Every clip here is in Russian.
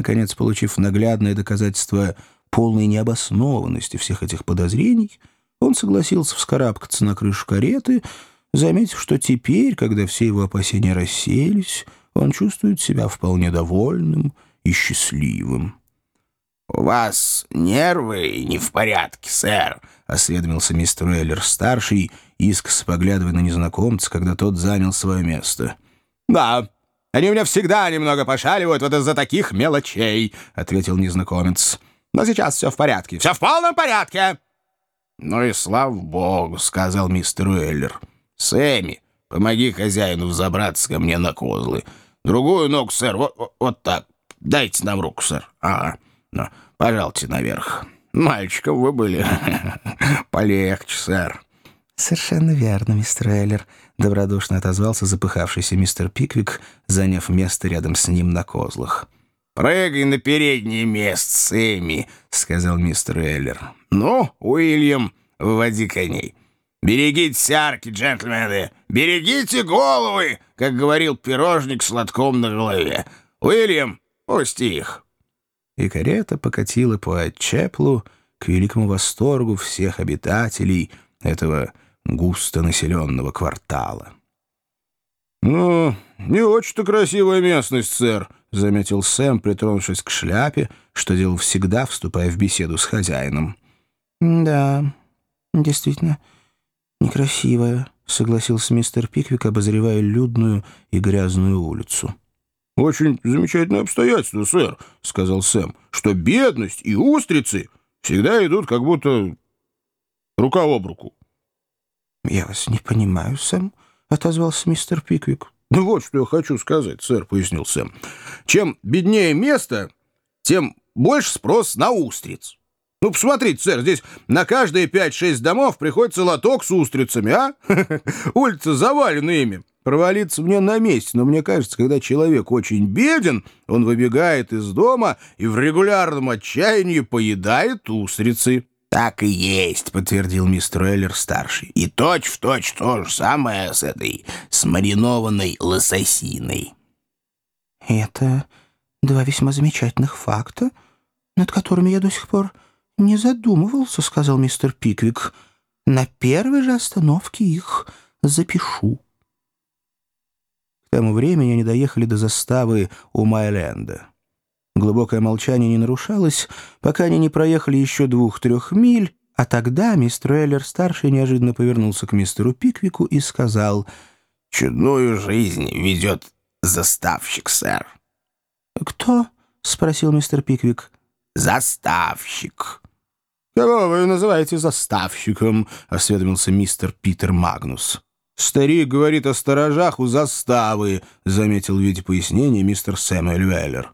наконец, получив наглядное доказательство полной необоснованности всех этих подозрений, он согласился вскарабкаться на крышу кареты, заметив, что теперь, когда все его опасения рассеялись, он чувствует себя вполне довольным и счастливым. «У вас нервы не в порядке, сэр», — осведомился мистер Уэллер-старший, искоса поглядывая на незнакомца, когда тот занял свое место. «Да, они у меня всегда немного пошаливают вот из-за таких мелочей», — ответил незнакомец. «Но сейчас все в порядке. Все в полном порядке!» «Ну и слава богу», — сказал мистер Уэллер. «Сэмми, помоги хозяину взобраться ко мне на козлы. Другую ногу, сэр, вот, вот так. Дайте нам руку, сэр. Ага». Ну, пожалуйте наверх. Мальчиком вы были полегче, сэр». «Совершенно верно, мистер Эллер», — добродушно отозвался запыхавшийся мистер Пиквик, заняв место рядом с ним на козлах. «Прыгай на переднее место, Сэмми», — сказал мистер Эллер. «Ну, Уильям, выводи коней. Берегите арки, джентльмены, берегите головы, как говорил пирожник с лотком на голове. Уильям, пусти их» и карета покатила по Чеплу к великому восторгу всех обитателей этого густонаселенного квартала. «Ну, не очень-то красивая местность, сэр», — заметил Сэм, притронувшись к шляпе, что делал всегда, вступая в беседу с хозяином. «Да, действительно, некрасивая», — согласился мистер Пиквик, обозревая людную и грязную улицу. «Очень замечательное обстоятельство, сэр», — сказал Сэм, «что бедность и устрицы всегда идут как будто рука об руку». «Я вас не понимаю, Сэм», — отозвался мистер Пиквик. «Ну вот что я хочу сказать, сэр», — пояснил Сэм. «Чем беднее место, тем больше спрос на устриц. Ну, посмотрите, сэр, здесь на каждые пять-шесть домов приходится лоток с устрицами, а? Улица завалена ими. Провалиться мне на месте, но мне кажется, когда человек очень беден, он выбегает из дома и в регулярном отчаянии поедает устрицы. «Так и есть», — подтвердил мистер Эллер-старший. «И точь-в-точь точь то же самое с этой, с маринованной лососиной». «Это два весьма замечательных факта, над которыми я до сих пор не задумывался», — сказал мистер Пиквик. «На первой же остановке их запишу». К тому времени они доехали до заставы у Майленда. Глубокое молчание не нарушалось, пока они не проехали еще двух-трех миль, а тогда мистер Эллер-старший неожиданно повернулся к мистеру Пиквику и сказал «Чудную жизнь ведет заставщик, сэр». «Кто?» — спросил мистер Пиквик. «Заставщик». «Кого вы называете заставщиком?» — осведомился мистер Питер Магнус. «Старик говорит о сторожах у заставы», — заметил в виде пояснения мистер Сэмюэль Веллер.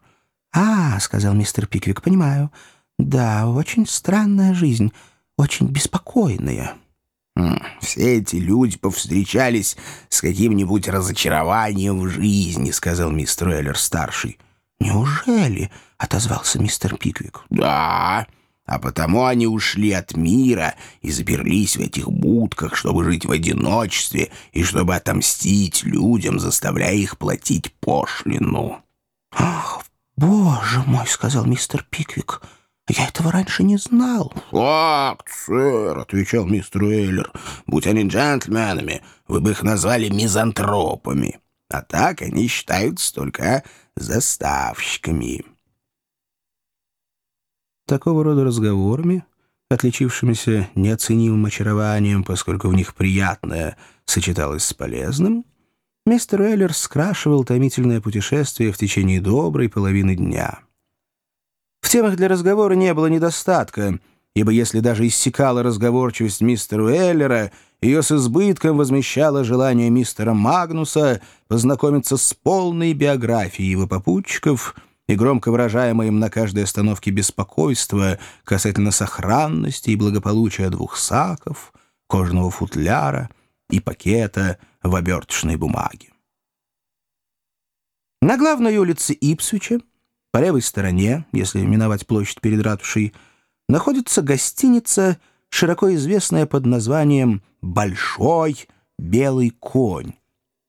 «А, — сказал мистер Пиквик, — понимаю. Да, очень странная жизнь, очень беспокойная». «Все эти люди повстречались с каким-нибудь разочарованием в жизни», — сказал мистер Эллер-старший. «Неужели?» — отозвался мистер Пиквик. «Да, а потому они ушли от мира и заперлись в этих будках, чтобы жить в одиночестве и чтобы отомстить людям, заставляя их платить пошлину. «Ах, боже мой!» — сказал мистер Пиквик. «Я этого раньше не знал». «Факт, сэр», — отвечал мистер Уэйлер. «Будь они джентльменами, вы бы их назвали мизантропами. А так они считаются только заставщиками». Такого рода разговорами, отличившимися неоценимым очарованием, поскольку в них приятное сочеталось с полезным, мистер Эллер скрашивал томительное путешествие в течение доброй половины дня. В темах для разговора не было недостатка, ибо если даже иссякала разговорчивость мистера Эллера, ее с избытком возмещало желание мистера Магнуса познакомиться с полной биографией его попутчиков — и громко выражаемое им на каждой остановке беспокойство касательно сохранности и благополучия двух саков, кожаного футляра и пакета в оберточной бумаге. На главной улице Ипсвича, по левой стороне, если миновать площадь перед ратушей, находится гостиница, широко известная под названием «Большой белый конь»,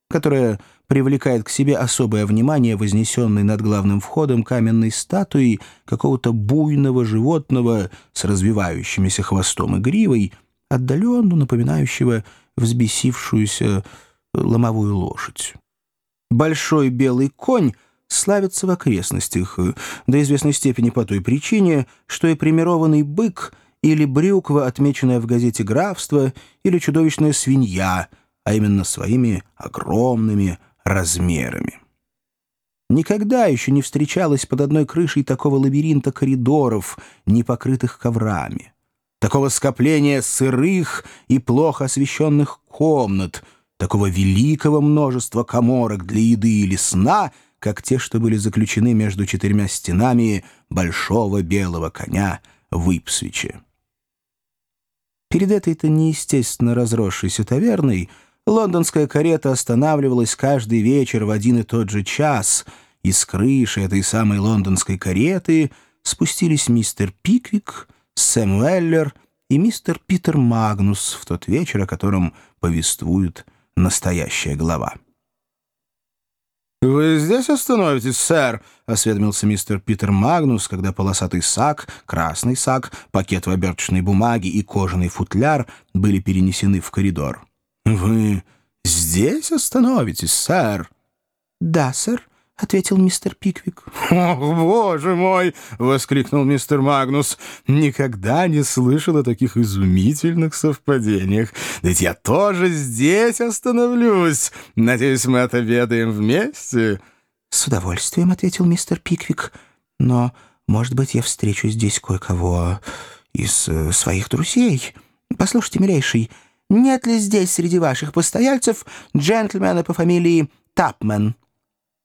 которая привлекает к себе особое внимание вознесенной над главным входом каменной статуи какого-то буйного животного с развивающимися хвостом и гривой, отдаленно напоминающего взбесившуюся ломовую лошадь. Большой белый конь славится в окрестностях, до известной степени по той причине, что и примированный бык или брюква, отмеченная в газете «Графство», или чудовищная свинья, а именно своими огромными размерами. Никогда еще не встречалось под одной крышей такого лабиринта коридоров, не покрытых коврами, такого скопления сырых и плохо освещенных комнат, такого великого множества коморок для еды или сна, как те, что были заключены между четырьмя стенами большого белого коня в Ипсвиче. Перед этой-то неестественно разросшейся таверной — Лондонская карета останавливалась каждый вечер в один и тот же час, и с крыши этой самой лондонской кареты спустились мистер Пиквик, Сэм Уэллер и мистер Питер Магнус в тот вечер, о котором повествует настоящая глава. «Вы здесь остановитесь, сэр?» — осведомился мистер Питер Магнус, когда полосатый сак, красный сак, пакет в оберточной бумаге и кожаный футляр были перенесены в коридор. «Вы здесь остановитесь, сэр?» «Да, сэр», — ответил мистер Пиквик. «О, боже мой!» — воскликнул мистер Магнус. «Никогда не слышал о таких изумительных совпадениях. Ведь я тоже здесь остановлюсь. Надеюсь, мы отобедаем вместе?» «С удовольствием», — ответил мистер Пиквик. «Но, может быть, я встречу здесь кое-кого из э, своих друзей. Послушайте, милейший...» нет ли здесь среди ваших постояльцев джентльмена по фамилии Тапмен?»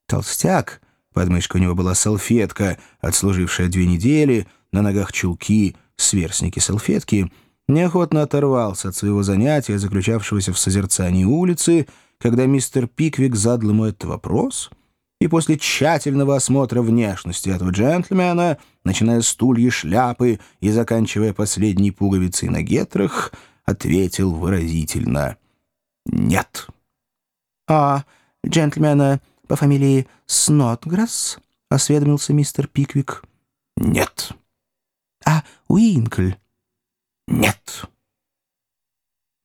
Толстяк, под мышкой у него была салфетка, отслужившая две недели, на ногах чулки, сверстники салфетки, неохотно оторвался от своего занятия, заключавшегося в созерцании улицы, когда мистер Пиквик задал ему этот вопрос, и после тщательного осмотра внешности этого джентльмена, начиная с стулья шляпы и заканчивая последней пуговицей на гетрах, ответил выразительно «нет». «А джентльмена по фамилии Снотграсс?» — осведомился мистер Пиквик. «Нет». «А Уинкль?» «Нет».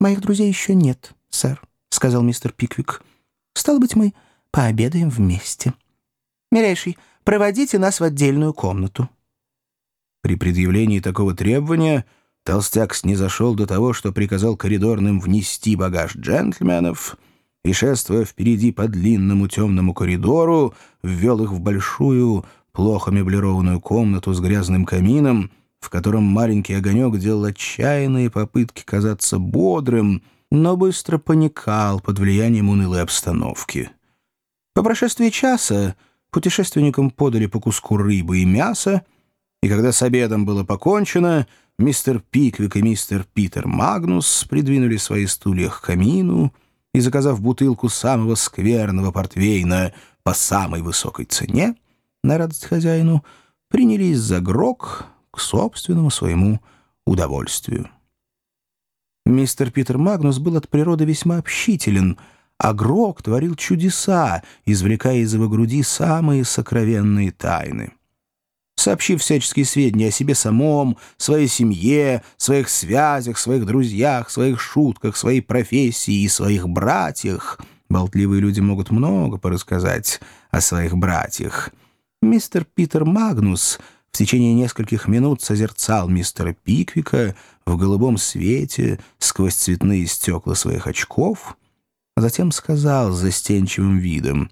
«Моих друзей еще нет, сэр», — сказал мистер Пиквик. «Стало быть, мы пообедаем вместе. Милейший, проводите нас в отдельную комнату». При предъявлении такого требования Толстяк снизошел до того, что приказал коридорным внести багаж джентльменов и, шествуя впереди по длинному темному коридору, ввел их в большую, плохо меблированную комнату с грязным камином, в котором маленький огонек делал отчаянные попытки казаться бодрым, но быстро паникал под влиянием унылой обстановки. По прошествии часа путешественникам подали по куску рыбы и мяса, и когда с обедом было покончено, мистер Пиквик и мистер Питер Магнус придвинули свои стулья к камину и, заказав бутылку самого скверного портвейна по самой высокой цене, на радость хозяину, принялись за грок к собственному своему удовольствию. Мистер Питер Магнус был от природы весьма общителен, а Грок творил чудеса, извлекая из его груди самые сокровенные тайны сообщив всяческие сведения о себе самом, своей семье, своих связях, своих друзьях, своих шутках, своей профессии и своих братьях. Болтливые люди могут много порассказать о своих братьях. Мистер Питер Магнус в течение нескольких минут созерцал мистера Пиквика в голубом свете сквозь цветные стекла своих очков, а затем сказал с застенчивым видом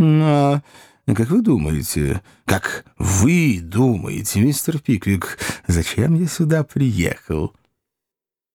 «А, как вы думаете, как вы думаете, мистер Пиквик, зачем я сюда приехал?»